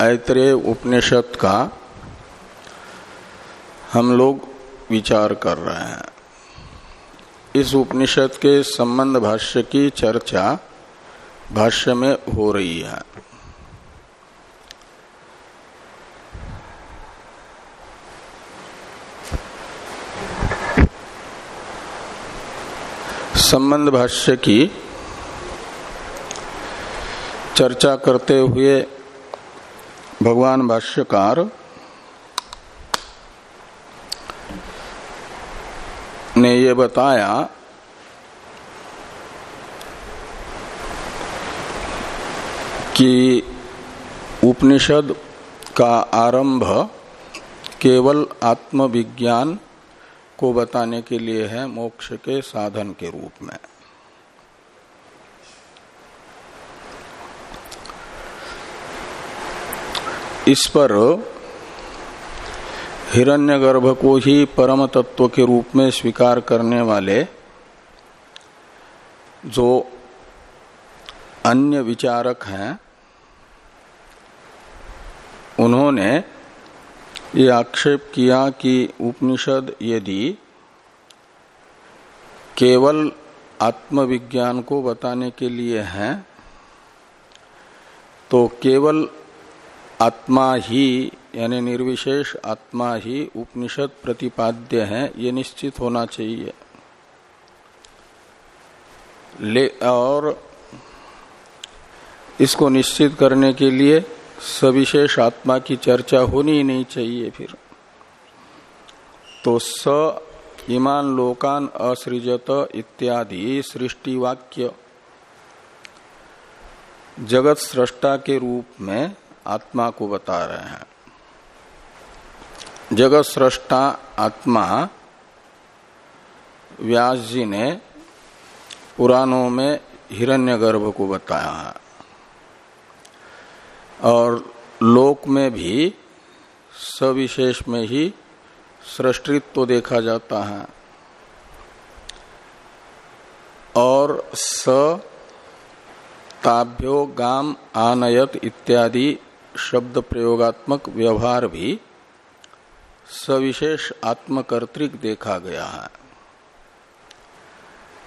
ऐतरेय उपनिषद का हम लोग विचार कर रहे हैं। इस उपनिषद के संबंध भाष्य की चर्चा भाष्य में हो रही है। संबंध भाष्य की चर्चा करते हुए भगवान भाष्यकार ने ये बताया कि उपनिषद का आरंभ केवल आत्मविज्ञान को बताने के लिए है, मोक्ष के साधन के रूप में। इस पर हिरण्यगर्भ को ही परम तत्व के रूप में स्वीकार करने वाले, जो अन्य विचारक हैं, उन्होंने ये आक्षेप किया कि उपनिषद यदि केवल आत्मविज्ञान को बताने के लिए हैं तो केवल आत्मा ही, यानी निर्विशेष आत्मा ही उपनिषद प्रतिपाद्य है, ये निश्चित होना चाहिए। ले, और इसको निश्चित करने के लिए सविशेष आत्मा की चर्चा होनी ही नहीं चाहिए फिर। तो स ईमान लोकान असृजत इत्यादि, सृष्टि वाक्य। जगत सृष्टा के रूप में आत्मा को बता रहे हैं। जगत सृष्टा आत्मा व्यास जी ने पुराणों में हिरण्यगर्भ को बताया है। और लोक में भी सविशेष में ही सृष्टित्व देखा जाता है। और स ताभ्यो गाम आनयत इत्यादि शब्द प्रयोगात्मक व्यवहार भी सविशेष आत्मकर्तृक देखा गया है।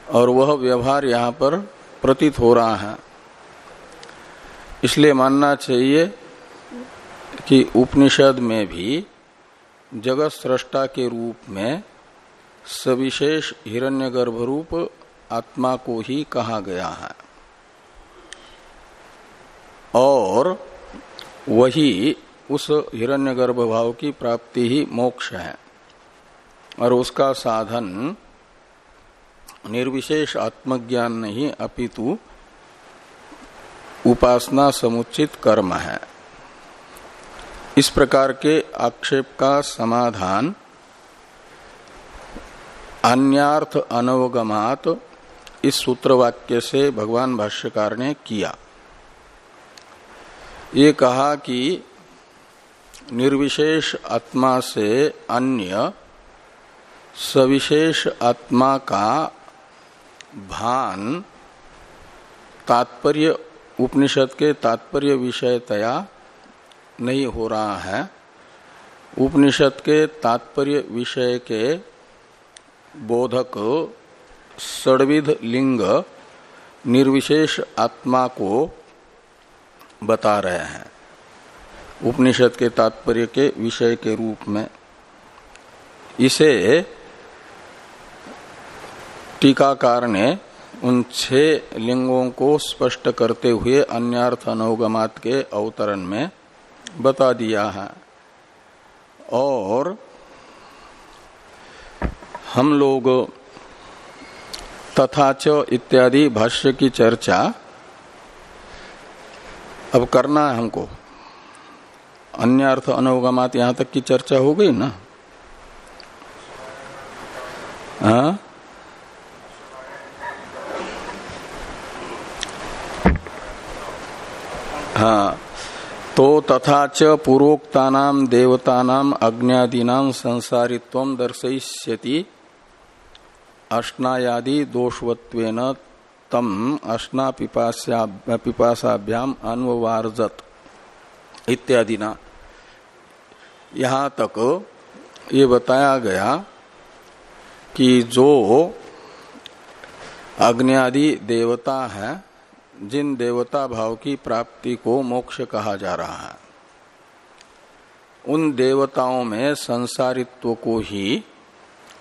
और वह व्यवहार यहाँ पर प्रतीत हो रहा है। इसलिए मानना चाहिए कि उपनिषद में भी जगत सृष्टा के रूप में सविशेष हिरण्यगर्भ रूप आत्मा को ही कहा गया है। और वही उस हिरण्यगर्भ भाव की प्राप्ति ही मोक्ष है। और उसका साधन निर्विशेष आत्मज्ञान नहीं, अपितु उपासना समुचित कर्म है। इस प्रकार के आक्षेप का समाधान अन्यार्थ अनवगमात इस सूत्र वाक्य से भगवान भाष्यकार ने किया। ये कहा कि निर्विशेष आत्मा से अन्य सविशेष आत्मा का भान तात्पर्य उपनिषद के तात्पर्य विषयतया नहीं हो रहा है। उपनिषद के तात्पर्य विषय के बोधक सड़विध लिंग निर्विशेष आत्मा को बता रहे हैं। उपनिषद के तात्पर्य के विषय के रूप में इसे टीकाकार ने उन छह लिंगों को स्पष्ट करते हुए अन्यार्थ अनोगमात के अवतरण में बता दिया है। और हम लोग तथाच इत्यादि भाष्य की चर्चा अब करना है हमको। अन्य अर्थ अनवगमात यहाँ तक की चर्चा हो गई ना? हाँ? हाँ। तो तथा च पूर्वोक्तानाम देवतानाम अग्नियादीनाम संसारित्व दर्शयिष्यति। अष्टायादि दोषवत्वेन तम अष्टा पिपासाभ्याम अन्ववारजत इत्यादि ना यहाँ तक ये बताया गया कि जो अग्नि देवता है, जिन देवता भाव की प्राप्ति को मोक्ष कहा जा रहा है, उन देवताओं में संसारित्व को ही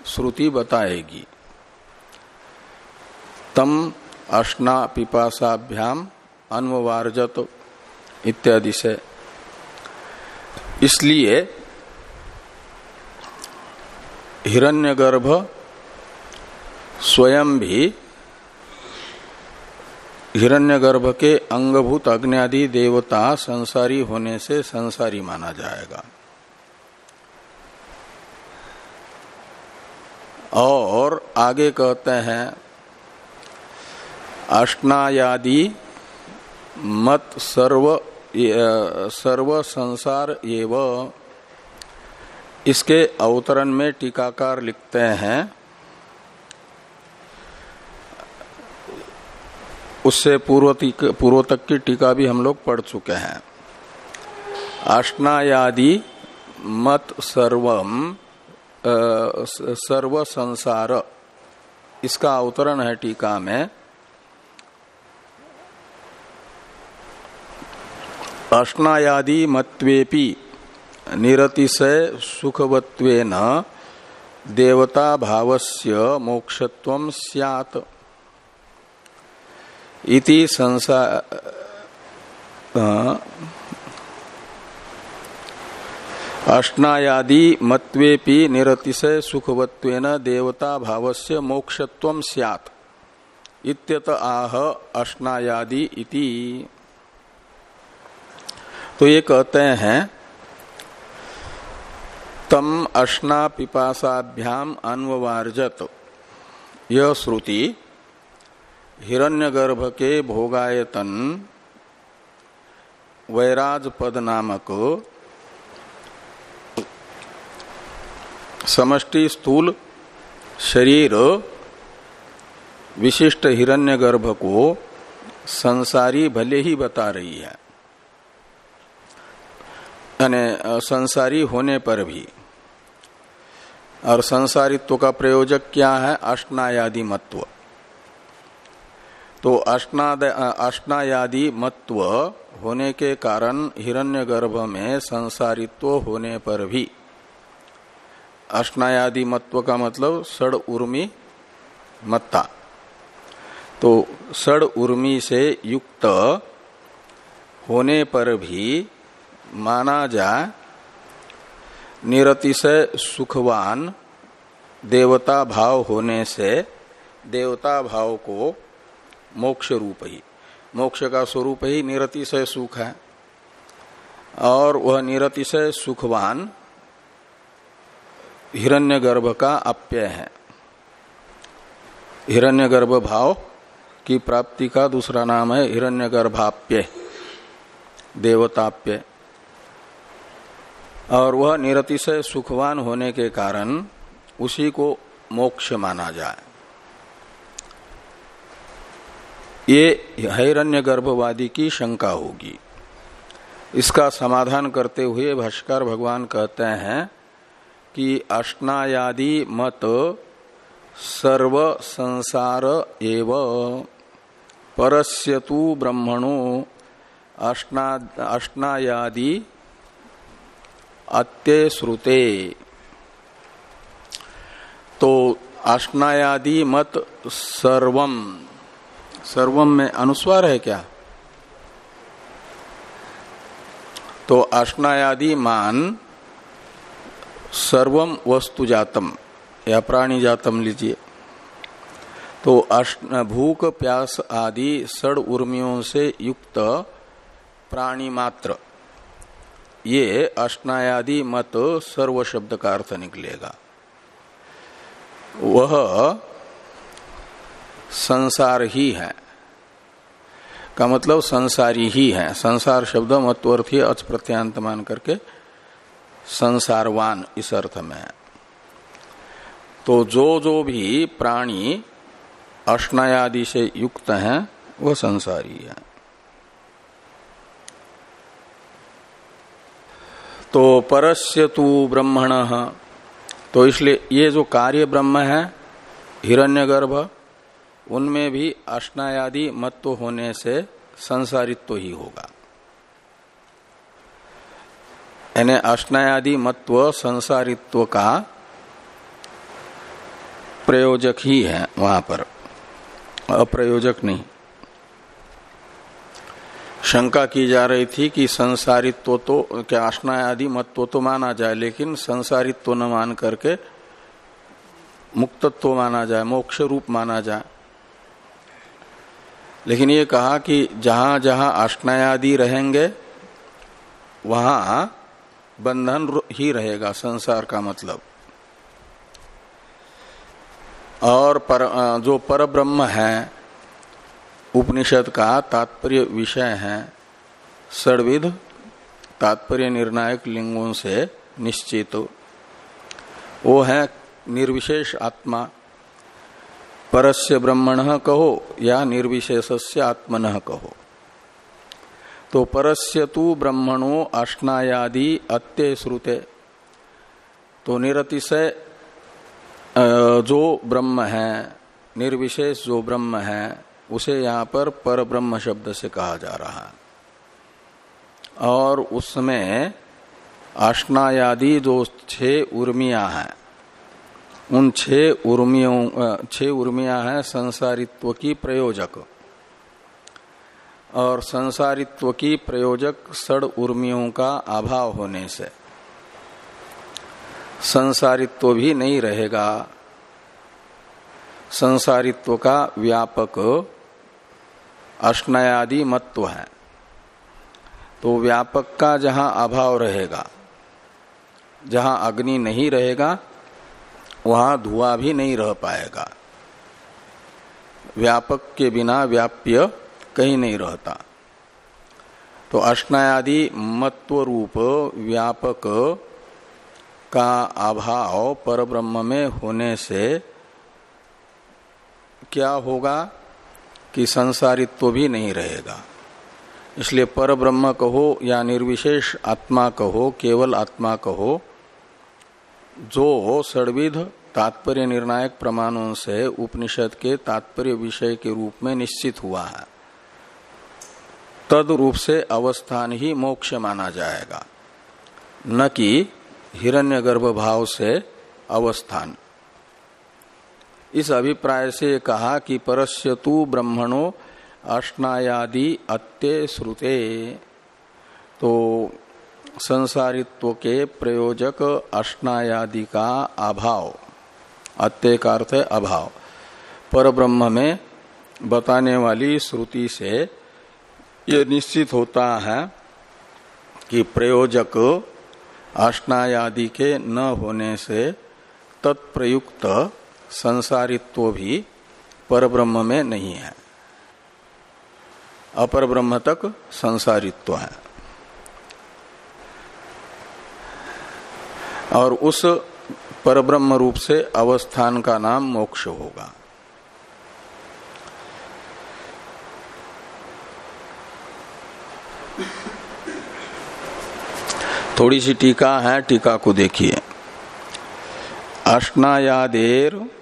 श्रुति बताएगी। तम अष्ना पिपासाभ्याम, अन्ववारजत इत्यादि से। इसलिए हिरण्यगर्भ स्वयं भी हिरण्यगर्भ के अंगभूत अग्नि देवता संसारी होने से संसारी माना जाएगा। और आगे कहते हैं अष्टायादि मत सर्व सर्व संसार एवं। इसके अवतरण में टीकाकार लिखते हैं। उससे पूर्व पूर्व तक की टीका भी हम लोग पढ़ चुके हैं। अष्टायादि मत सर्वम सर्व संसार। इसका अवतरण है टीका में। अष्टायादि मत्वेपि निरतिशय सुखवत्वेन देवता भावस्य मोक्षत्वम स्यात्। इति संसार अष्टायादि मत्वेपि निरतिशय सुखवत्वेन देवता भावस्य मोक्षत्वम स्यात्। इत्यत आह अष्टायादि इति। तो ये कहते हैं, तम अश्ना पिपासाभ्याम अन्ववारजत। यह श्रुति हिरण्यगर्भ के भोगायतन वैराज पद नामक समष्टि स्थूल शरीर विशिष्ट हिरण्यगर्भ को संसारी भले ही बता रही है। संसारी होने पर भी। और संसारित्व का प्रयोजक क्या है? अष्टायादि मत्व तो अष्टायादि मत्व होने के कारण हिरण्यगर्भ में संसारित्व होने पर भी। अष्टायादि मत्व का मतलब सड़ उर्मी मत्ता। तो सड़ उर्मी से युक्त होने पर भी माना जाए निरतिशय सुखवान देवता भाव होने से देवता भाव को मोक्ष रूप ही, मोक्ष का स्वरूप ही निरतिशय सुख है। और वह निरतिशय सुखवान हिरण्यगर्भ का अप्यय है। हिरण्यगर्भ भाव की प्राप्ति का दूसरा नाम है हिरण्यगर्भाप्य देवताप्य और वह निरतिशय सुखवान होने के कारण उसी को मोक्ष माना जाए। ये हैरण्य गर्भवादी की शंका होगी। इसका समाधान करते हुए भाष्कर भगवान कहते हैं कि अष्टायादि मत सर्व संसार एव। परस्य तु ब्रह्मणो अष्टायादि अत्य श्रुते। तो अष्टायादि मत सर्वम। सर्वम में अनुस्वार है क्या? तो अष्टायादि मान सर्वम वस्तु जातम या प्राणी जातम लीजिए। तो भूख, प्यास आदि सड़ उर्मियों से युक्त प्राणी मात्र। ये अष्टायादि मत सर्व शब्द का अर्थ निकलेगा। वह संसार ही है। का मतलब संसारी ही है। संसार शब्द मत्वर्थी अच प्रत्यांत मान करके संसारवान इस अर्थ में है। तो जो जो भी प्राणी अष्टायादि से युक्त हैं, वह संसारी है। तो परस्य तु ब्रह्मण। तो इसलिए ये जो कार्य ब्रह्म है, हिरण्यगर्भ, उनमें भी अष्टायादि मत्व होने से संसारित्व ही होगा। यानी अष्टायादि मत्व संसारित्व का प्रयोजक ही है वहाँ पर। अप्रयोजक नहीं। शंका की जा रही थी कि संसारित्व तो क्या आदि मत्व तो माना जाए लेकिन संसारित्व न मान करके मुक्तत्व माना जाए मोक्ष रूप माना जाए। लेकिन ये कहा कि जहाँ जहाँ आदि रहेंगे वहाँ बंधन ही रहेगा संसार का मतलब। और पर, जो पर ब्रह्म है उपनिषद का तात्पर्य विषय है। सर्विध तात्पर्य निर्णायक लिंगों से निश्चित। वो है निर्विशेष आत्मा। परस्य ब्रह्मण कहो या निर्विशेषस्य आत्मन कहो। तो परस्य तु ब्रह्मणो अष्टायादि अत्य श्रुते। तो निरतिशय जो ब्रह्म है, निर्विशेष जो ब्रह्म है उसे यहाँ पर पर ब्रह्म शब्द से कहा जा रहा है। और उसमें अष्टायादि जो छह उर्मिया हैं। उन छह उर्मियों छह उर्मिया हैं संसारित्व की प्रयोजक। और संसारित्व की प्रयोजक सड़ उर्मियों का अभाव होने से। संसारित्व भी नहीं रहेगा। संसारित्व का व्यापक अष्टयादि मत्व है। तो व्यापक का जहाँ अभाव रहेगा, जहाँ अग्नि नहीं रहेगा, वहाँ धुआँ भी नहीं रह पाएगा। व्यापक के बिना व्याप्य कहीं नहीं रहता। तो अष्टायादि मत्व रूप व्यापक का अभाव पर ब्रह्म में होने से क्या होगा? कि संसारित्व भी नहीं रहेगा। इसलिए पर ब्रह्म कहो या निर्विशेष आत्मा कहो, केवल आत्मा कहो, जो सड़विध तात्पर्य निर्णायक प्रमाणों से उपनिषद के तात्पर्य विषय के रूप में निश्चित हुआ है। तद रूप से अवस्थान ही मोक्ष माना जाएगा। न कि हिरण्यगर्भ भाव से अवस्थान। इस अभिप्राय से कहा कि परस्य तु ब्रह्मणो अष्टायादि अत्य श्रुते। तो संसारित्व के प्रयोजक अष्टायादि का अभाव। अत्य का अर्थ है अभाव। पर ब्रह्म में बताने वाली श्रुति से यह निश्चित होता है कि प्रयोजक अष्टायादि के न होने से तत्प्रयुक्त संसारित्व भी पर ब्रह्म में नहीं है। अपर ब्रह्म तक संसारित्व है। और उस परब्रह्म रूप से अवस्थान का नाम मोक्ष होगा। थोड़ी सी टीका है, टीका को देखिए। अष्टायादेर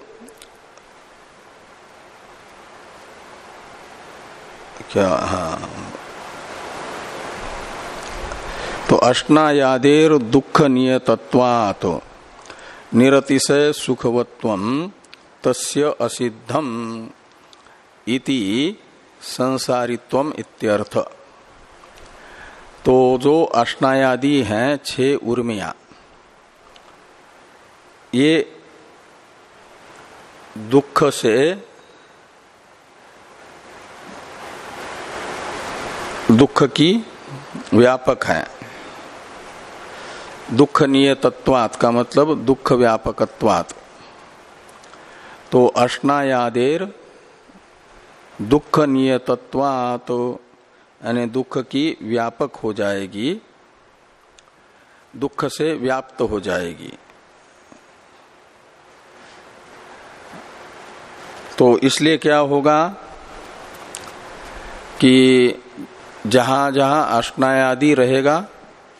क्या? हाँ। तो अष्टायादेर दुख नियतत्वात् निरतिशय सुखवत्व तस्य असिद्धम इति संसारित्व इत्यर्थ। तो जो अष्टायादि हैं छह उर्मिया। ये दुख से दुख की व्यापक है। दुख नियतत्वात का मतलब दुख व्यापकत्वात। तो अष्टायादेर दुख नियतत्वात यानी दुख की व्यापक हो जाएगी, दुख से व्याप्त हो जाएगी। तो इसलिए क्या होगा कि जहाँ जहाँ अष्टायादि रहेगा,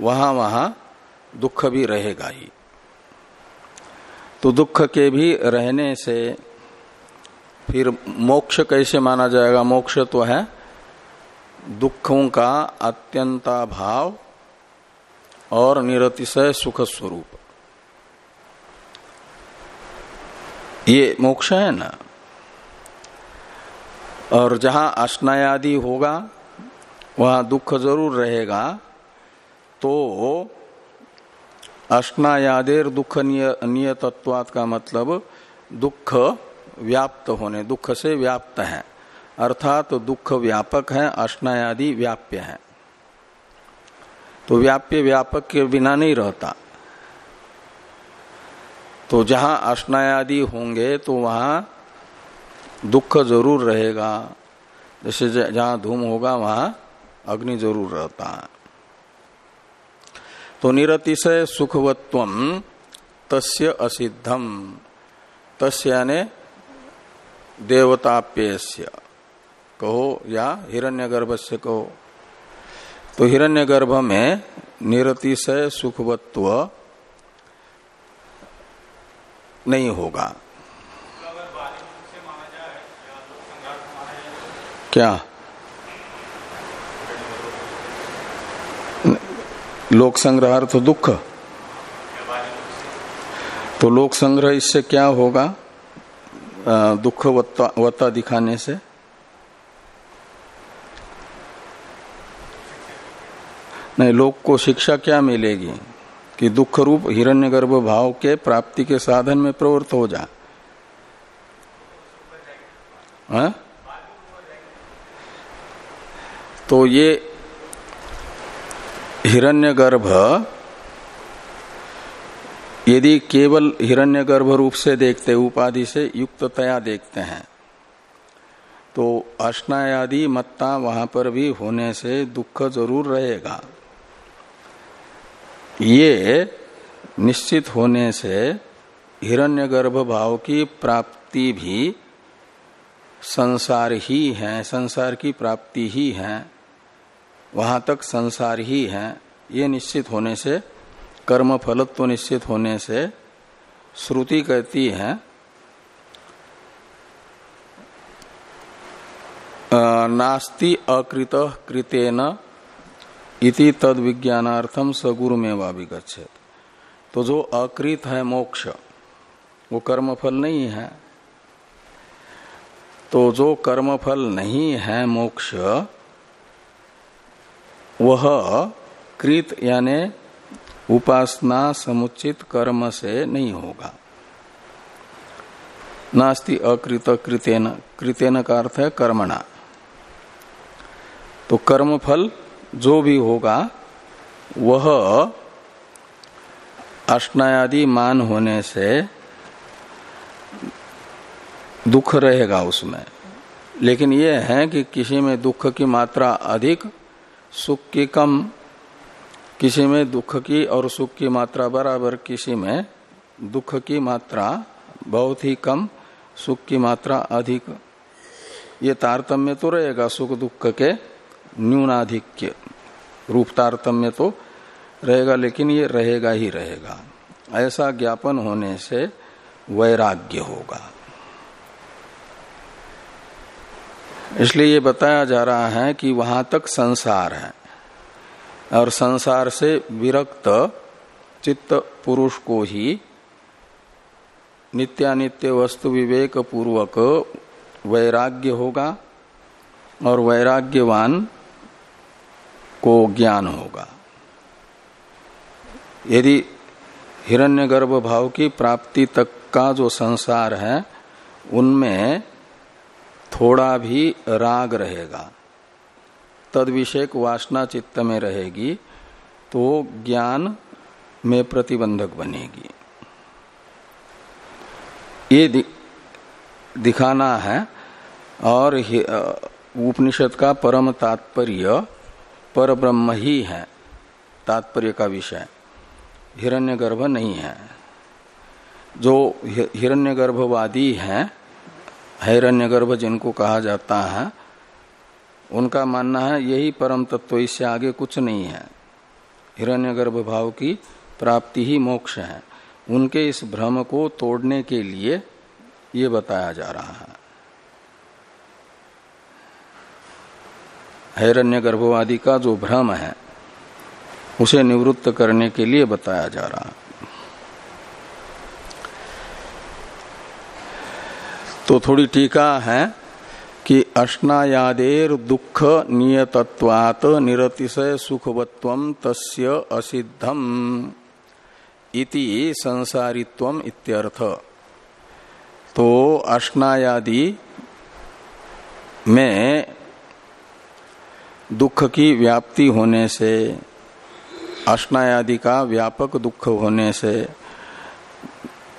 वहाँ वहाँ दुख भी रहेगा ही। तो दुख के भी रहने से फिर मोक्ष कैसे माना जाएगा? मोक्ष तो है दुखों का अत्यंता भाव और निरतिशय सुख स्वरूप ये मोक्ष है ना? और जहाँ अष्टायादि होगा वहाँ दुख ज़रूर रहेगा तो अष्टायादेर दुख नियतत्वात का मतलब दुख व्याप्त होने, दुख से व्याप्त है। अर्थात तो दुख व्यापक है, अष्टायादि व्याप्य है। तो व्याप्य व्यापक के बिना नहीं रहता। तो जहाँ अष्टायादि होंगे तो वहाँ दुख ज़रूर रहेगा। जैसे जहाँ धूम होगा, वहाँ अग्नि ज़रूर रहता है। तो निरतिशय सुखवत्व तस्य असिद्धम तस्य यानी देवताप्यस्य। कहो या हिरण्यगर्भ से कहो। तो हिरण्यगर्भ में निरतिशय सुखवत्व नहीं होगा। क्या? लोक संग्रह अर्थ दुख। तो लोक संग्रह इससे क्या होगा? दुख वत्ता दिखाने से। नहीं, लोक को शिक्षा क्या मिलेगी? कि दुख रूप हिरण्यगर्भ भाव के प्राप्ति के साधन में प्रवृत्त हो जा। तो ये हिरण्यगर्भ। यदि केवल हिरण्यगर्भ रूप से देखते, उपाधि से युक्ततया देखते हैं तो अष्टायादि मत्ता वहाँ पर भी होने से दुख ज़रूर रहेगा। ये निश्चित होने से हिरण्यगर्भ भाव की प्राप्ति भी संसार ही है, संसार की प्राप्ति ही है। वहाँ तक संसार ही है। ये निश्चित होने से कर्म फलत्व निश्चित होने से श्रुति कहती है नास्ति अकृत कृतेन इति तद विज्ञानार्थम सगुरु में वाभिगछेत तो जो अकृत है मोक्ष, वो कर्मफल नहीं है। तो जो कर्मफल नहीं है मोक्ष वह कृत यानी उपासना समुचित कर्म से नहीं होगा। नास्ति अकृत कृतेन कृतेन का अर्थ है कर्मणा। तो कर्मफल जो भी होगा, वह अष्टायादि मान होने से दुख रहेगा उसमें। लेकिन यह है कि किसी में दुख की मात्रा अधिक सुख की कम किसी में, दुख की और सुख की मात्रा बराबर किसी में, दुख की मात्रा बहुत ही कम, सुख की मात्रा अधिक। ये तारतम्य तो रहेगा सुख दुख के न्यूनाधिक्य। रूप तारतम्य तो रहेगा, लेकिन ये रहेगा ही रहेगा। ऐसा ज्ञापन होने से वैराग्य होगा। इसलिए ये बताया जा रहा है कि वहाँ तक संसार है। और संसार से विरक्त चित्त पुरुष को ही नित्यानित्य वस्तु विवेक पूर्वक वैराग्य होगा और वैराग्यवान को ज्ञान होगा। यदि हिरण्यगर्भ भाव की प्राप्ति तक का जो संसार है, उनमें थोड़ा भी राग रहेगा, तद विषय वासना चित्त में रहेगी तो ज्ञान में प्रतिबंधक बनेगी। ये दिखाना है, और उपनिषद का परम तात्पर्य पर ब्रह्म ही है, तात्पर्य का विषय। हिरण्यगर्भ नहीं है। जो हिरण्यगर्भवादी हैं हिरण्यगर्भ जिनको कहा जाता है, उनका मानना है, यही परम तत्व इससे आगे कुछ नहीं है। हिरण्यगर्भ भाव की प्राप्ति ही मोक्ष है। उनके इस भ्रम को तोड़ने के लिए ये बताया जा रहा है। हैरण्य गर्भवादी का जो भ्रम है, उसे निवृत्त करने के लिए बताया जा रहा है। तो थोड़ी टीका है कि अष्नायादेर दुख नियतत्वात निरतिशय सुखवत्व तस्य असिद्धम इति संसारित्व इत्यर्थ। तो अष्नायादि में दुख की व्याप्ति होने से अष्नायादि का व्यापक दुख होने से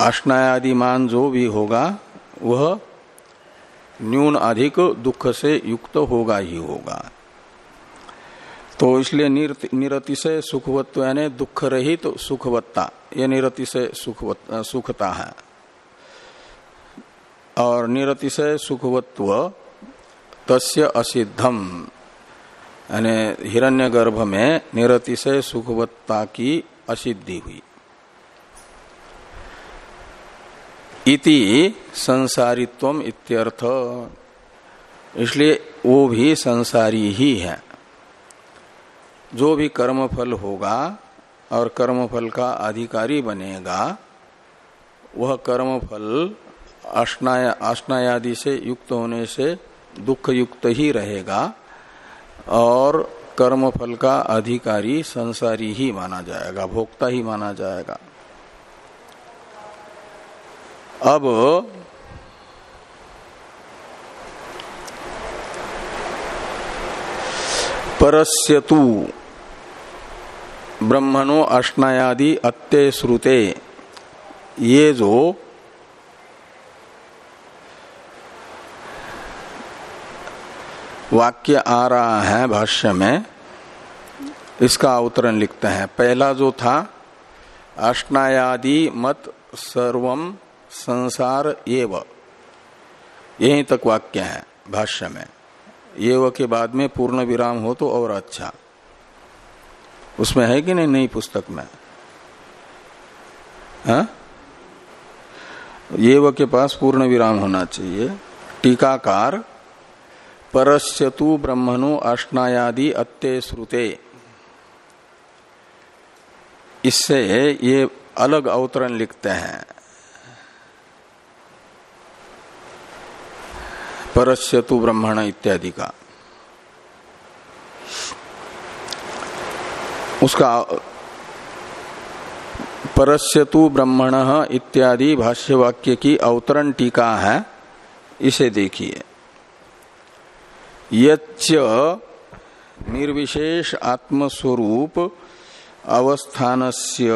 अष्नायादि मान जो भी होगा वह न्यून अधिक दुख से युक्त होगा ही होगा। तो इसलिए निरतिशय सुखवत्व यानी दुख रहित तो सुखवत्ता, ये निरतिशय सुखता है। और निरतिशय सुखवत्व तस्य असिद्धम, यानी हिरण्यगर्भ में निरतिशय सुखवत्ता की असिद्धि हुई। इति संसारित्व इत्यर्थ। इसलिए वो भी संसारी ही है। जो भी कर्मफल होगा और कर्मफल का अधिकारी बनेगा, वह कर्मफल अष्टायादि से युक्त होने से दुख युक्त ही रहेगा और कर्म फल का अधिकारी संसारी ही माना जाएगा, भोक्ता ही माना जाएगा। अब परस्यतु ब्रह्मणो अष्टायादि अत्य श्रुते। ये जो वाक्य आ रहा है भाष्य में, इसका अवतरण लिखते हैं। पहला जो था अष्टायादि मत सर्वम संसार एव। यहीं तक वाक्य है भाष्य में। एव के बाद में पूर्ण विराम हो तो और अच्छा। उसमें है कि नहीं नई पुस्तक में? हाँ? एव के पास पूर्ण विराम होना चाहिए। टीकाकार परस्यतु ब्रह्मणु अष्टायादि अत्य श्रुते। इससे ये अलग अवतरण लिखते हैं। परस्यतु ब्रह्मण इत्यादि का। उसका परस्यतु ब्रह्मण इत्यादि भाष्यवाक्य की अवतरण टीका है, इसे देखिए। यच्च निर्विशेष आत्मस्वरूप अवस्थानस्य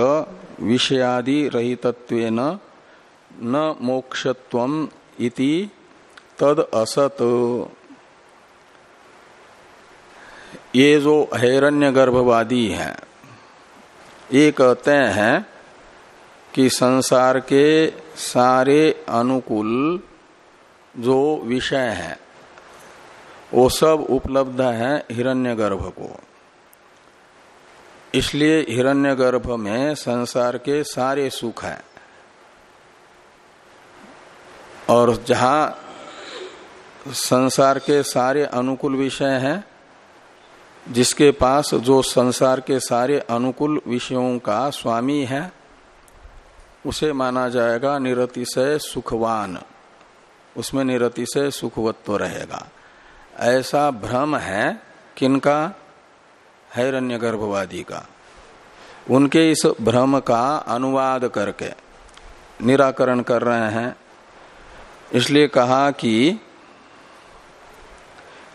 विषयादि रहितत्वेन न मोक्षत्वम इति तद असत। ये जो हैरण्य गर्भवादी हैं, ये कहते हैं कि संसार के सारे अनुकूल जो विषय हैं, वो सब उपलब्ध है हिरण्यगर्भ को। इसलिए हिरण्यगर्भ में संसार के सारे सुख हैं। और जहाँ संसार के सारे अनुकूल विषय हैं, जिसके पास जो संसार के सारे अनुकूल विषयों का स्वामी है, उसे माना जाएगा निरतिशय सुखवान। उसमें निरतिशय सुखवत्व रहेगा। ऐसा भ्रम है किनका? हैरण्य गर्भवादी का। उनके इस भ्रम का अनुवाद करके निराकरण कर रहे हैं। इसलिए कहा कि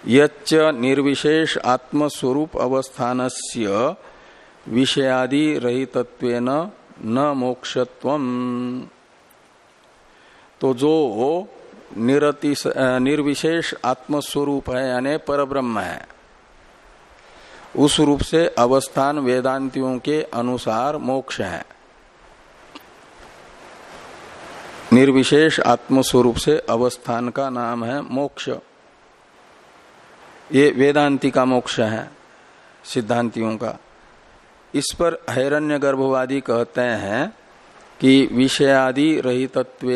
यच्च निर्विशेष आत्मस्वरूप अवस्थान से विषयादि रहितत्वेन न मोक्षत्व तो जो निर्विशेष आत्मस्वरूप है, यानी पर ब्रह्म है, उस रूप से अवस्थान वेदांतियों के अनुसार मोक्ष है। निर्विशेष आत्मस्वरूप से अवस्थान का नाम है मोक्ष। ये वेदांति का मोक्ष है, सिद्धांतियों का। इस पर हैरण्य गर्भवादी कहते हैं कि विषयादि रहितत्व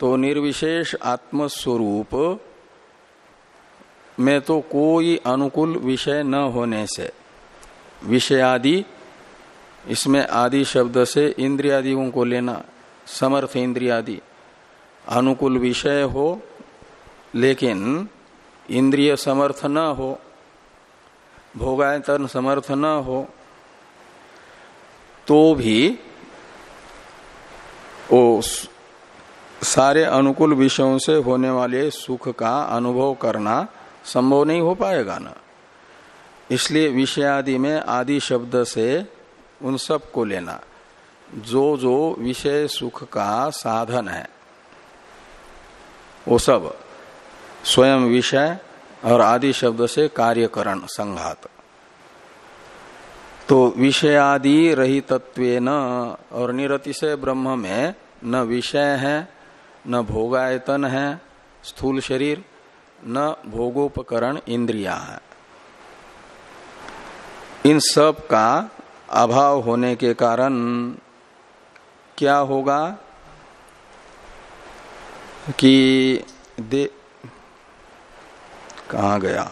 तो निर्विशेष आत्मस्वरूप में तो कोई अनुकूल विषय न होने से, विषयादि, इसमें आदि शब्द से इंद्रियादियों को लेना, समर्थ इंद्रियादि, अनुकूल विषय हो, लेकिन इंद्रिय समर्थ न हो, भोगायतन समर्थ न हो तो भी ओ सारे अनुकूल विषयों से होने वाले सुख का अनुभव करना संभव नहीं हो पाएगा ना। इसलिए विषयादि में आदि शब्द से उन सबको लेना। जो जो विषय सुख का साधन है, वो सब। स्वयं विषय और आदि शब्द से कार्यकरण संघात। तो विषयादि रहितत्व न और निरतिशय ब्रह्म में न विषय है, न भोगायतन है, स्थूल शरीर, न भोगोपकरण इंद्रिया है। इन सब का अभाव होने के कारण क्या होगा कि कहा गया?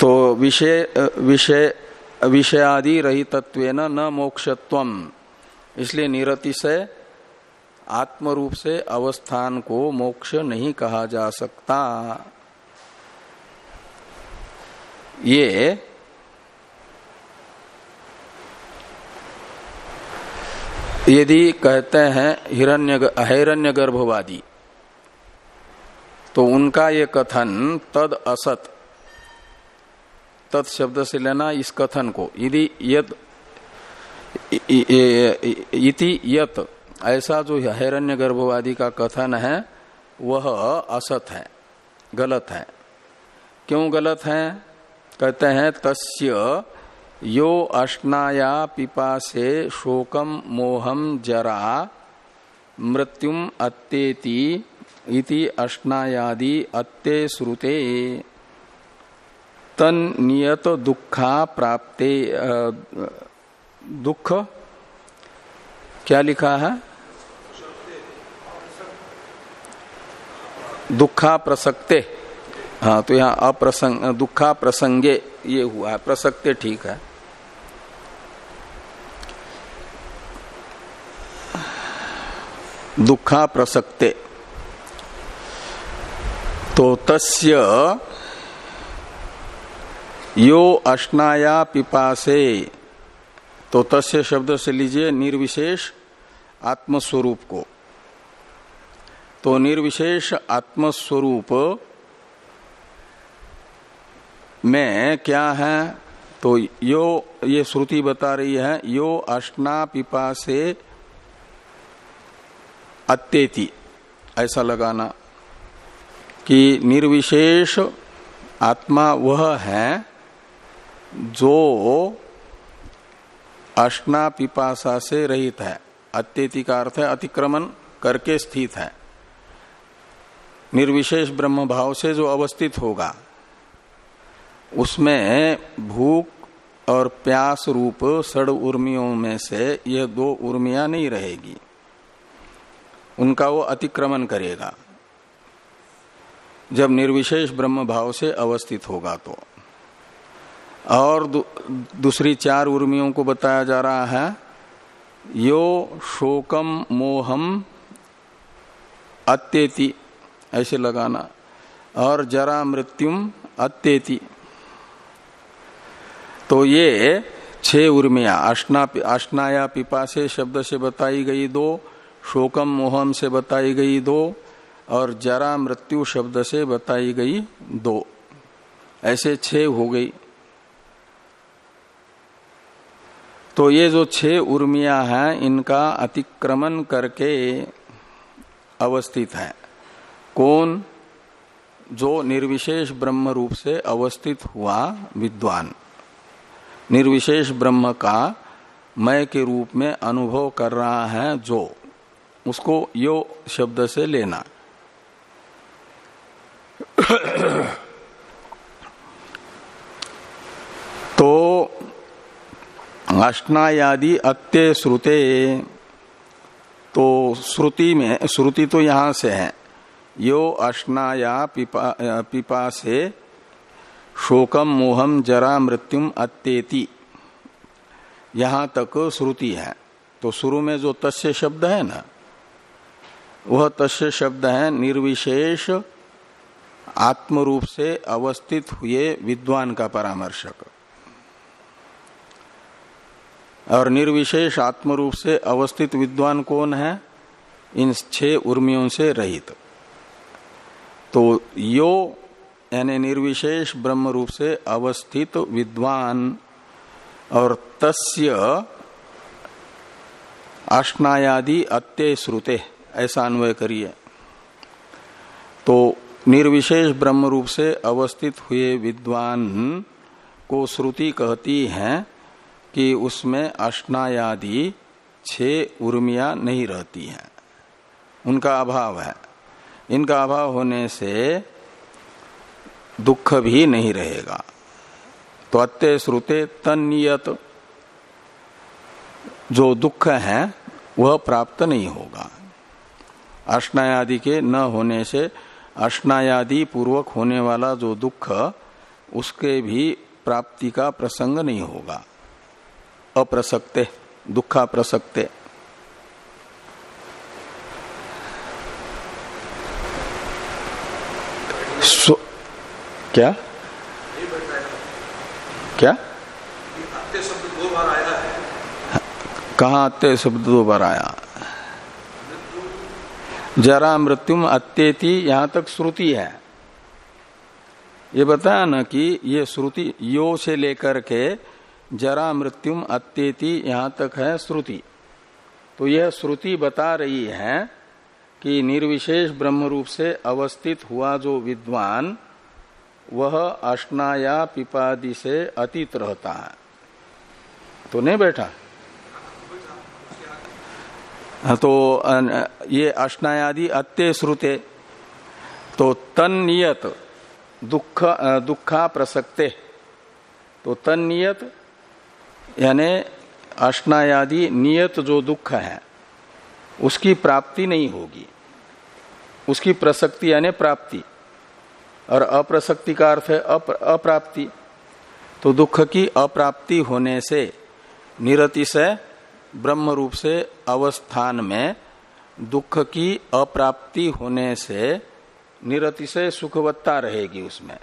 तो विषय विषय, विषयादि रहितत्व न मोक्षत्व इसलिए निरतिशय आत्म रूप से अवस्थान को मोक्ष नहीं कहा जा सकता। ये, यदि कहते हैं हिरण्य हिरण्य गर्भवादी तो उनका ये कथन तद असत। तत् शब्द से लेना इस कथन को। यदि यत इति यत, ऐसा जो हिरण्य गर्भवादी का कथन है, वह असत है, गलत है। क्यों गलत है? कहते हैं, तस्य यो अश्नाया पिपा से शोकम मोहम जरा मृत्युम अत्येति इति अश्नायादि अत्ते श्रुते। तन नियत दुखा प्राप्ते दुख? क्या लिखा है? दुखा प्रसक्ते। हाँ तो यहाँ अप्रसंग, दुखा प्रसंगे ये हुआ है। प्रसक्ते ठीक है। दुखा प्रसक्ते। तो तस्य यो अश्नाया पिपासे। तो तस्य शब्द से लीजिए निर्विशेष आत्मस्वरूप को। तो निर्विशेष आत्मस्वरूप में क्या है? तो यो, ये श्रुति बता रही है, यो अष्टा पिपा से अत्येति, ऐसा लगाना। कि निर्विशेष आत्मा वह है जो अष्टा पिपासा से रहित है। अत्येति का अर्थ है अतिक्रमण करके स्थित है। निर्विशेष ब्रह्म भाव से जो अवस्थित होगा, उसमें भूख और प्यास रूप सड़ उर्मियों में से यह दो उर्मिया नहीं रहेगी। उनका वो अतिक्रमण करेगा। जब निर्विशेष ब्रह्म भाव से अवस्थित होगा तो। और दू, दूसरी चार उर्मियों को बताया जा रहा है यो शोकम मोहम अत्येति ऐसे लगाना और जरा मृत्युम अत्येति। तो ये छह उर्मिया अष्टा अष्टाया पिपासे शब्द से बताई गई दो शोकम मोहम से बताई गई दो और जरा मृत्यु शब्द से बताई गई दो। ऐसे छह हो गई। तो ये जो छह उर्मिया हैं, इनका अतिक्रमण करके अवस्थित है। कौन? जो निर्विशेष ब्रह्म रूप से अवस्थित हुआ विद्वान। निर्विशेष ब्रह्म का मय के रूप में अनुभव कर रहा है जो। उसको यो शब्द से लेना। तो अष्टायादि अत्य श्रुते तो श्रुति में श्रुति तो यहाँ से है। यो अष्टाया पिपा, पिपा से शोकम मोहम जरा मृत्युम अत्येति। यहाँ तक श्रुति है। तो शुरू में जो तस्य शब्द है ना वह तस्य शब्द है निर्विशेष आत्म रूप से अवस्थित हुए विद्वान का परामर्शक। और निर्विशेष आत्म रूप से अवस्थित विद्वान कौन है? इन छह उर्मियों से रहित। तो यो, यानी निर्विशेष ब्रह्म रूप से अवस्थित विद्वान, और तस्य अष्टायादि अत्य श्रुते ऐसा अन्वय करिए। तो निर्विशेष ब्रह्म रूप से अवस्थित हुए विद्वान को श्रुति कहती है कि उसमें अष्टायादि छह उर्मिया नहीं रहती हैं। उनका अभाव है। इनका अभाव होने से दुख भी नहीं रहेगा। तो अत्य श्रुते तनियत जो दुख है, वह प्राप्त नहीं होगा। अष्टायादि के न होने से अष्टायादि पूर्वक होने वाला जो दुख उसके भी प्राप्ति का प्रसंग नहीं होगा। अप्रसक्ते दुखा प्रसक्ते क्या? क्या? शब्द दो बार आया है। कहा अत्य शब्द दो बार आया? जरा मृत्युम अत्येति, यहाँ तक श्रुति है। ये बताया ना कि ये श्रुति, यो से लेकर के जरा मृत्युम अत्येति, यहाँ तक है श्रुति। तो यह श्रुति बता रही है कि निर्विशेष ब्रह्म रूप से अवस्थित हुआ जो विद्वान, वह अष्टाया पिपादि से अतीत रहता है। तो नहीं बैठा? तो ये अष्टायादि अत्य श्रुते। तो तन नियत दुख दुखा प्रसक्ते तो तन नियत यानी अष्टायादि नियत जो दुख है उसकी प्राप्ति नहीं होगी। उसकी प्रसक्ति यानी प्राप्ति। और अप्रसक्ति का अर्थ है अप, अप्राप्ति। तो दुख की अप्राप्ति होने से निरतिशय ब्रह्म रूप से अवस्थान में दुख की अप्राप्ति होने से निरतिशय सुखवत्ता रहेगी उसमें।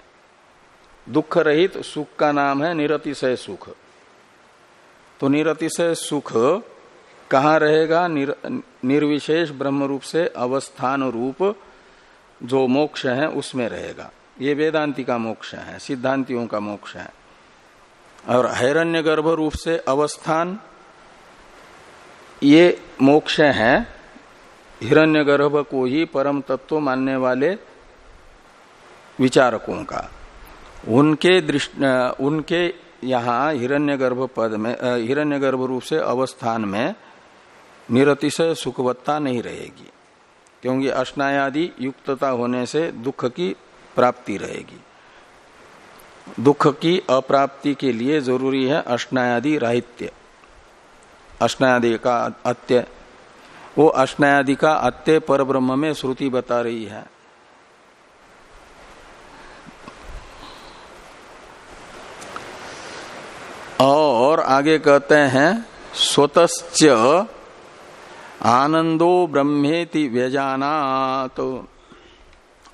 दुख रहित सुख का नाम है निरतिशय सुख। तो निरतिशय सुख कहाँ रहेगा? निर, निर्विशेष ब्रह्म रूप से अवस्थान रूप जो मोक्ष है उसमें रहेगा। ये वेदांति का मोक्ष है सिद्धांतियों का मोक्ष है। और हैरण्य गर्भ रूप से अवस्थान ये मोक्ष है। हिरण्य गर्भ को ही परम तत्व मानने वाले विचारकों का। उनके दृष्टि, उनके यहाँ हिरण्यगर्भ पद में हिरण्यगर्भ रूप से अवस्थान में निरतिशय सुखवत्ता नहीं रहेगी, क्योंकि अष्टायादि युक्तता होने से दुख की प्राप्ति रहेगी। दुख की अप्राप्ति के लिए ज़रूरी है अष्टायादि राहित्य। अष्टायादि का अत्य। वो अष्टायादि का अत्य पर ब्रह्म में श्रुति बता रही है। और आगे कहते हैं, स्वतश्च आनंदो ब्रह्मेति व्यजानात।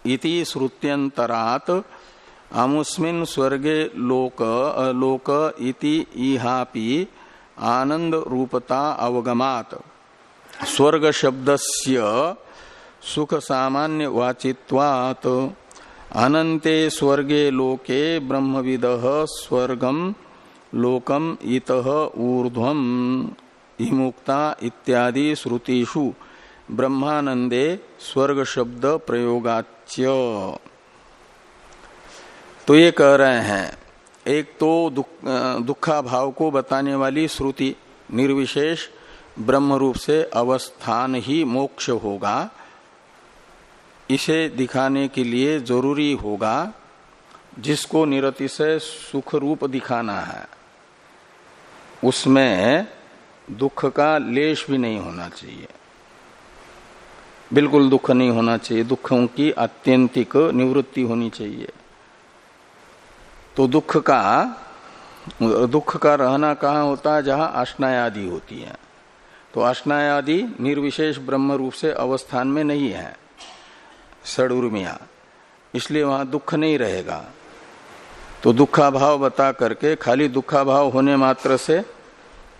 इति श्रुत्यंतरात अमुस्मिन स्वर्गे लोक लोक इति इहापि आनंद रूपता अवगमात। स्वर्ग शब्दस्य सुख सामान्य वाचित्वात अनंते स्वर्गे लोके ब्रह्मविद स्वर्गम लोकम इत ऊर्ध्वम। इमुक्ता इत्यादि श्रुतिषु ब्रह्मानंदे स्वर्ग शब्द प्रयोगाच्य तो ये कह रहे हैं एक तो दुख, दुखा भाव को बताने वाली श्रुति निर्विशेष ब्रह्म रूप से अवस्थान ही मोक्ष होगा। इसे दिखाने के लिए ज़रूरी होगा जिसको निरति से सुख रूप दिखाना है। उसमें दुख का लेश भी नहीं होना चाहिए। बिल्कुल दुख नहीं होना चाहिए। दुखों की अत्यंतिक निवृत्ति होनी चाहिए। तो दुख का दुख का रहना कहाँ होता है? जहाँ आदि होती है। तो आदि निर्विशेष ब्रह्म रूप से अवस्थान में नहीं है, सड़ुर्मिया। इसलिए वहाँ दुख नहीं रहेगा। तो दुखाभाव बता करके, खाली दुखाभाव होने मात्र से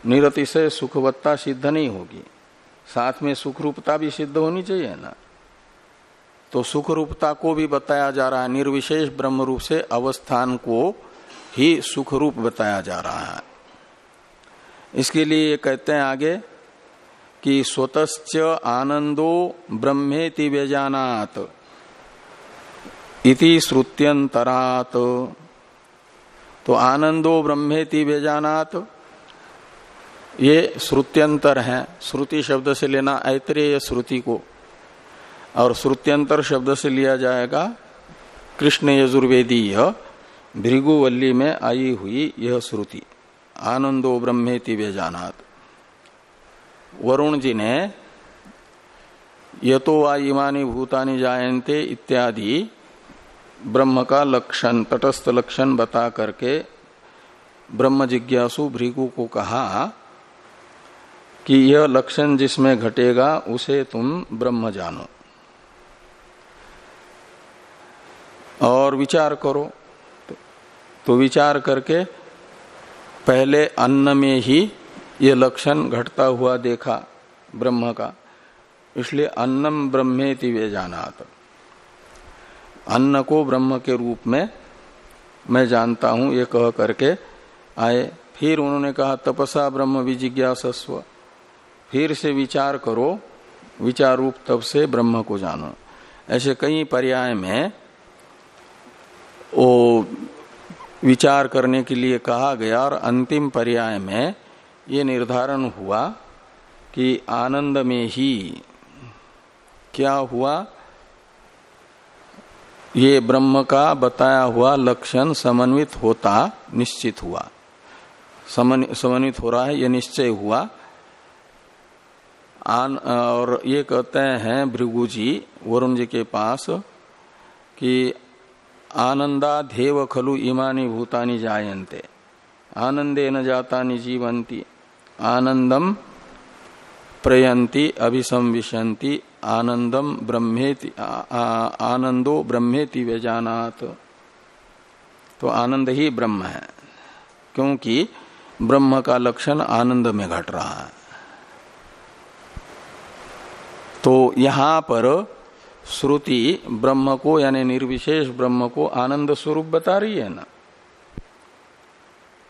निरति से सुखवत्ता सिद्ध नहीं होगी। साथ में सुख रूपता भी सिद्ध होनी चाहिए ना। तो सुख रूपता को भी बताया जा रहा है। निर्विशेष ब्रह्म रूप से अवस्थान को ही सुख रूप बताया जा रहा है। इसके लिए ये कहते हैं आगे कि स्वतश्च आनंदो ब्रह्मेति व्यजानात इति श्रुत्यंतरात तो आनंदो ब्रह्मेति व्यजानात, ये श्रुत्यंतर है। श्रुति शब्द से लेना ऐतरेय श्रुति को। और श्रुत्यंतर शब्द से लिया जाएगा, कृष्ण यजुर्वेदी यह भृगुवल्ली में आई हुई यह श्रुति। आनंदो ब्रह्मेति व्यजानात। वरुण जी ने, यतो वा इमानी भूतानि जायन्ते इत्यादि ब्रह्म का लक्षण, तटस्थ लक्षण बता करके ब्रह्म जिज्ञासु भृगु को कहा कि यह लक्षण जिसमें घटेगा, उसे तुम ब्रह्म जानो। और विचार करो। तो विचार करके पहले अन्न में ही ये लक्षण घटता हुआ देखा ब्रह्म का। इसलिए अन्नम ब्रह्मेति वे जानात। अन्न को ब्रह्म के रूप में मैं जानता हूँ, ये कह करके आए। फिर उन्होंने कहा, तपसा ब्रह्म विजिज्ञासस्व। फिर से विचार करो, विचार रूप तब से ब्रह्म को जानो। ऐसे कई पर्याय में वो विचार करने के लिए कहा गया और अंतिम पर्याय में ये निर्धारण हुआ कि आनंद में ही क्या हुआ? ये ब्रह्म का बताया हुआ लक्षण समन्वित होता, निश्चित हुआ। समन्वित हो रहा है, ये निश्चय हुआ। आन, और ये कहते हैं भृगु जी वरुण जी के पास कि आनंदाधेव खलु इमानी भूतानि जायन्ते। आनंदे न जाता जीवंती आनंदम प्रयंती अभिसंविशंति आनंदम ब्रह्मेति आनंदो ब्रह्मेति व्यजानात। तो आनंद ही ब्रह्म है, क्योंकि ब्रह्म का लक्षण आनंद में घट रहा है। तो यहाँ पर श्रुति ब्रह्म को, यानी निर्विशेष ब्रह्म को आनंद स्वरूप बता रही है ना?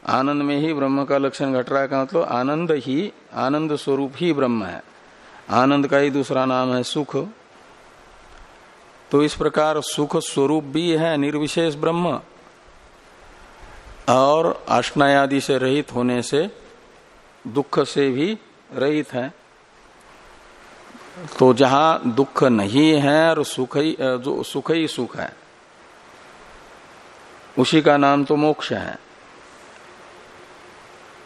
आनंद में ही ब्रह्म का लक्षण घट रहा है का मतलब आनंद ही, आनंद स्वरूप ही ब्रह्म है। आनंद का ही दूसरा नाम है सुख। तो इस प्रकार सुख स्वरूप भी है, निर्विशेष ब्रह्म। और अष्टायादि से रहित होने से दुख से भी रहित है। तो जहाँ दुख नहीं है और सुख ही जो सुख ही सुख है, उसी का नाम तो मोक्ष है।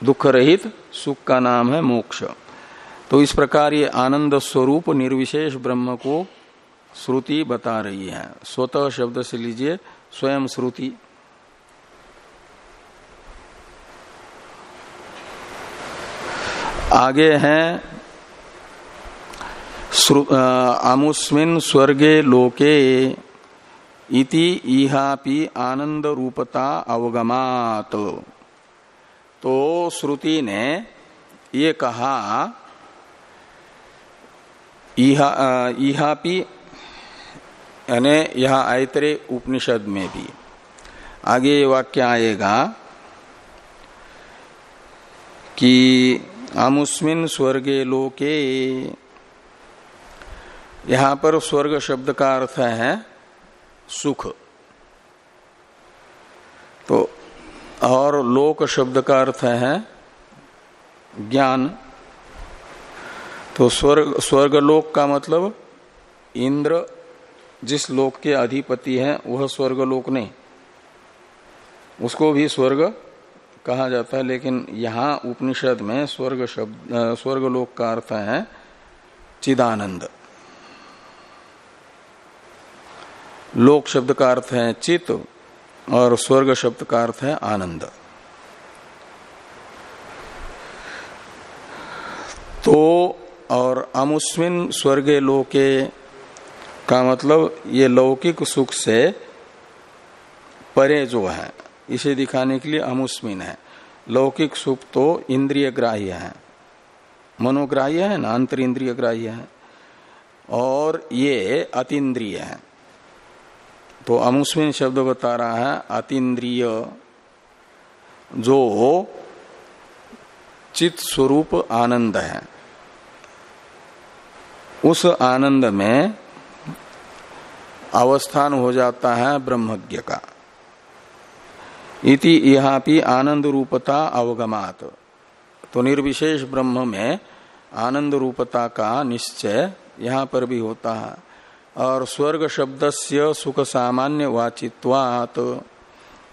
दुख रहित, सुख का नाम है मोक्ष। तो इस प्रकार ये आनंद स्वरूप निर्विशेष ब्रह्म को श्रुति बता रही है। स्वतः शब्द से लीजिए, स्वयं श्रुति। आगे हैं आमुस्मिन स्वर्गे लोके इति इहापि आनंद रूपता अवगमात। तो श्रुति ने ये कहा इहापि, यानी यह आयतरे उपनिषद में भी। आगे ये वाक्य आएगा कि आमुस्मिन स्वर्गे लोके यहाँ पर स्वर्ग शब्द का अर्थ है सुख। तो और लोक शब्द का अर्थ है ज्ञान। तो स्वर्ग, स्वर्गलोक का मतलब इंद्र, जिस लोक के अधिपति हैं, वह स्वर्गलोक नहीं। उसको भी स्वर्ग कहा जाता है, लेकिन यहाँ उपनिषद में स्वर्ग शब्द स्वर्ग लोक का अर्थ है चिदानंद। लोक शब्द का अर्थ है चित और स्वर्ग शब्द का अर्थ है आनंद। तो और अमुस्मिन स्वर्गे लोके का मतलब ये लौकिक सुख से परे जो है, इसे दिखाने के लिए अमुस्मिन है। लौकिक सुख तो इंद्रिय ग्राह्य है। मनोग्राह्य है ना? अंतर इंद्रिय ग्राह्य है। और ये अतिद्रिय है। तो अमुस्मिन शब्द बता रहा है, अतीन्द्रिय। जो चित स्वरूप आनंद है। उस आनंद में अवस्थान हो जाता है ब्रह्मज्ञ का। इति यहाँ भी आनंद रूपता अवगमात। तो निर्विशेष ब्रह्म में आनंद रूपता का निश्चय यहाँ पर भी होता है। और स्वर्ग शब्द से सुख सामान्य वाचित्वात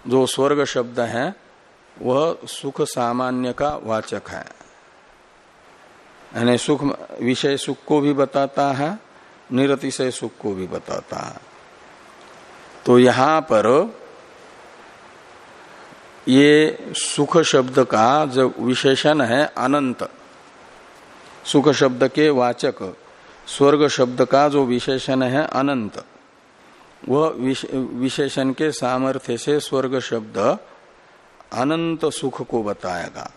जो स्वर्ग शब्द है, वह सुख सामान्य का वाचक है। यानी सुख विषय सुख को भी बताता है, निरतिशय सुख को भी बताता है। तो यहाँ पर ये सुख शब्द का जो विशेषण है, अनंत। सुख शब्द के वाचक। स्वर्ग शब्द का जो विशेषण है अनंत, वह विशेषण के सामर्थ्य से स्वर्ग शब्द अनंत सुख को बताएगा।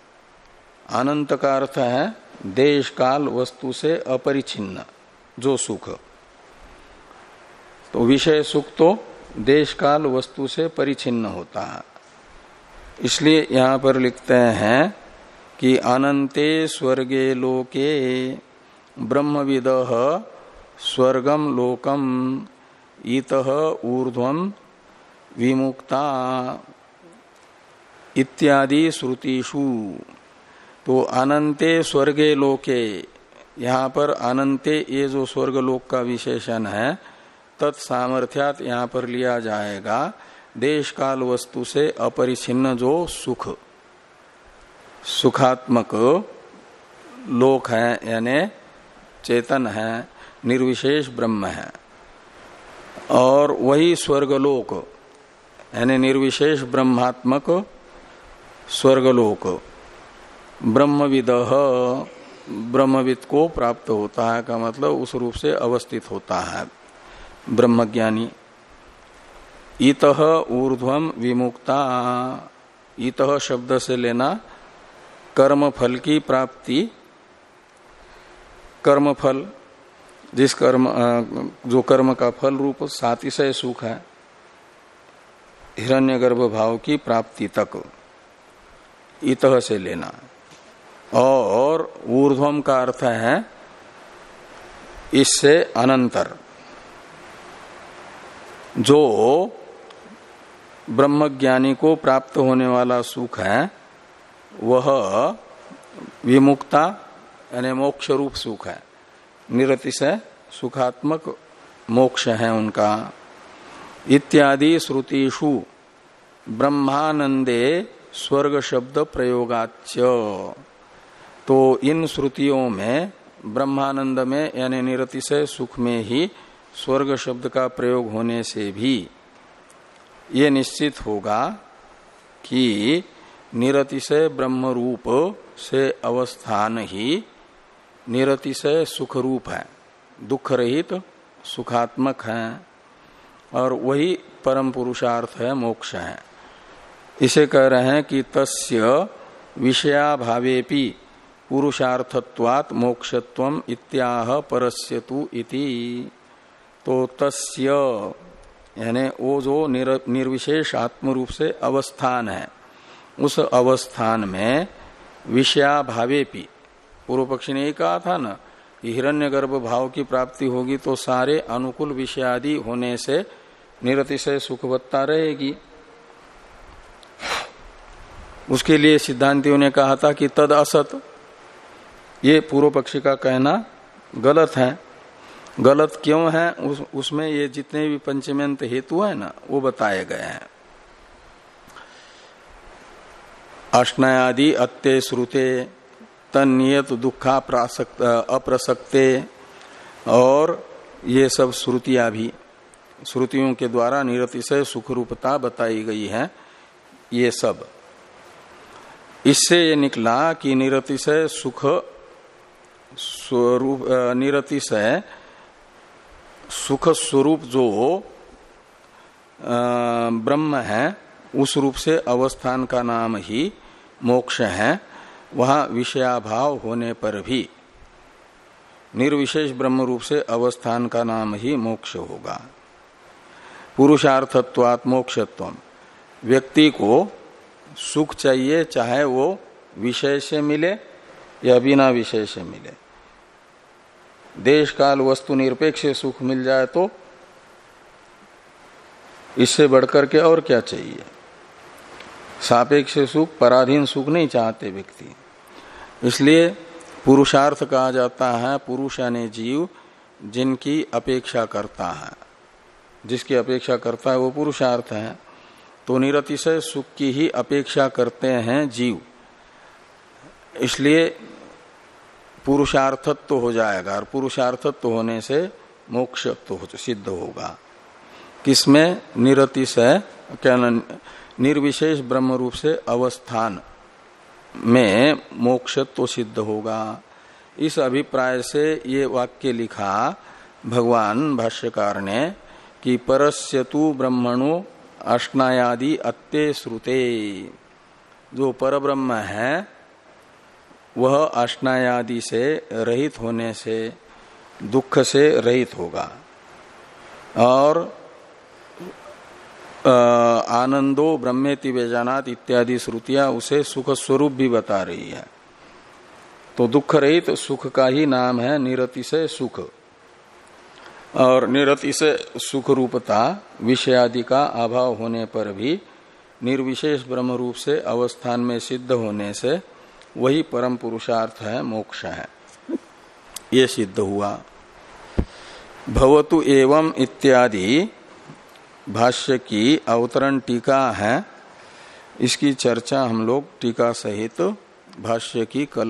अनंत का अर्थ है देश, काल, वस्तु से अपरिचिन्न, जो सुख। तो विषय सुख तो देश, काल, वस्तु से परिचिन्न होता है। इसलिए यहाँ पर लिखते हैं कि अनंते स्वर्गे लोके ब्रह्मविद स्वर्गम लोकम इत ऊर्ध्वम विमुक्ता इत्यादि श्रुतिषु। तो अनंते स्वर्गे लोके, यहाँ पर अनंते ये जो स्वर्ग लोक का विशेषण है, तत्सामर्थ्यात यहाँ पर लिया जाएगा देश काल वस्तु से अपरिचिन्न जो सुख, सुखात्मक लोक है, यानी चेतन है, निर्विशेष ब्रह्म है। और वही स्वर्गलोक, यानी निर्विशेष ब्रह्मात्मक स्वर्गलोक, ब्रह्मविद ब्रह्मविद को प्राप्त होता है, का मतलब उस रूप से अवस्थित होता है। ब्रह्मज्ञानी, इत ऊर्ध्वम विमुक्ता, इत शब्द से लेना कर्म फल की प्राप्ति कर्म फल जिस कर्म जो कर्म का फल रूप सातिशय सुख है, हिरण्यगर्भ भाव की प्राप्ति तक, इत से लेना। और ऊर्ध्वम का अर्थ है, इससे अनंतर। जो ब्रह्मज्ञानी को प्राप्त होने वाला सुख है, वह विमुक्ता यानी मोक्ष रूप सुख है। निरतिशय सुखात्मक मोक्ष है उनका। इत्यादि श्रुतिषु ब्रह्मानंदे स्वर्ग शब्द प्रयोगाच तो इन श्रुतियों में ब्रह्मानंद में यानी निरतिशय सुख में ही स्वर्ग शब्द का प्रयोग होने से भी ये निश्चित होगा कि निरतिशय ब्रह्म रूप से अवस्थान ही निरतिशय सुख रूप है। दुख रहित सुखात्मक है और वही परम पुरुषार्थ है मोक्ष है। इसे कह रहे हैं कि तस्य विषयाभावेपि पुरुषार्थत्वात् मोक्षत्व इत्याह परस्यतु इति। तो तस्य यानी वो जो निर, निर्विशेष आत्म रूप से अवस्थान है उस अवस्थान में विषयाभावेपि पूर्व पक्षी ने कहा था ना हिरण्य गर्भ भाव की प्राप्ति होगी तो सारे अनुकूल विषय आदि होने से निरतिशय सुखवत्ता रहेगी। उसके लिए सिद्धांतियों ने कहा था कि तद असत। ये पूर्व पक्षी का कहना गलत है। गलत क्यों है? उस, उसमें ये जितने भी पंचमेंत हेतु है ना वो बताए गए हैं। अष्टयादि अत्य श्रुते तनियत दुखा अप्रसक्ते, और ये सब श्रुतियाँ भी, श्रुतियों के द्वारा निरतिशय सुख रूपता बताई गई है, ये सब। इससे ये निकला कि निरतिशय सुख, स्वरूप निरतिशय सुख स्वरूप जो ब्रह्म है, उस रूप से अवस्थान का नाम ही मोक्ष है। वहाँ विषयाभाव होने पर भी निर्विशेष ब्रह्म रूप से अवस्थान का नाम ही मोक्ष होगा। पुरुषार्थत्वात् मोक्षत्व व्यक्ति को सुख चाहिए, चाहे वो विषय से मिले या बिना विषय से मिले। देश काल वस्तु निरपेक्ष सुख मिल जाए तो इससे बढ़कर के और क्या चाहिए? सापेक्ष सुख, पराधीन सुख नहीं चाहते व्यक्ति। इसलिए पुरुषार्थ कहा जाता है, पुरुष यानी जीव, जिनकी अपेक्षा करता है। जिसकी अपेक्षा करता है, वो पुरुषार्थ है। तो निरतिशय सुख की ही अपेक्षा करते हैं जीव। इसलिए पुरुषार्थत्व तो हो जाएगा, और पुरुषार्थत्व तो होने से मोक्ष तो सिद्ध होगा। किसमें? निरतिशय क्या निर्विशेष ब्रह्म रूप से अवस्थान। में मोक्षत्व तो सिद्ध होगा। इस अभिप्राय से ये वाक्य लिखा, भगवान भाष्यकार ने, कि परस्य तु ब्रह्मणु अष्टायादि अत्य श्रुते। जो परब्रह्म है, वह अष्टायादि से रहित होने से, दुख से रहित होगा। और आनंदो ब्रह्मेति वेजानात इत्यादि श्रुतियाँ उसे सुख स्वरूप भी बता रही है। तो दुख रहित सुख का ही नाम है निरति से सुख। और निरति से सुख रूपता विषय आदि का अभाव होने पर भी निर्विशेष ब्रह्म रूप से अवस्थान में सिद्ध होने से वही परम पुरुषार्थ है, मोक्ष है। ये सिद्ध हुआ। भवतु एवं इत्यादि भाष्य की अवतरण टीका है। इसकी चर्चा हम लोग टीका सहित भाष्य की कल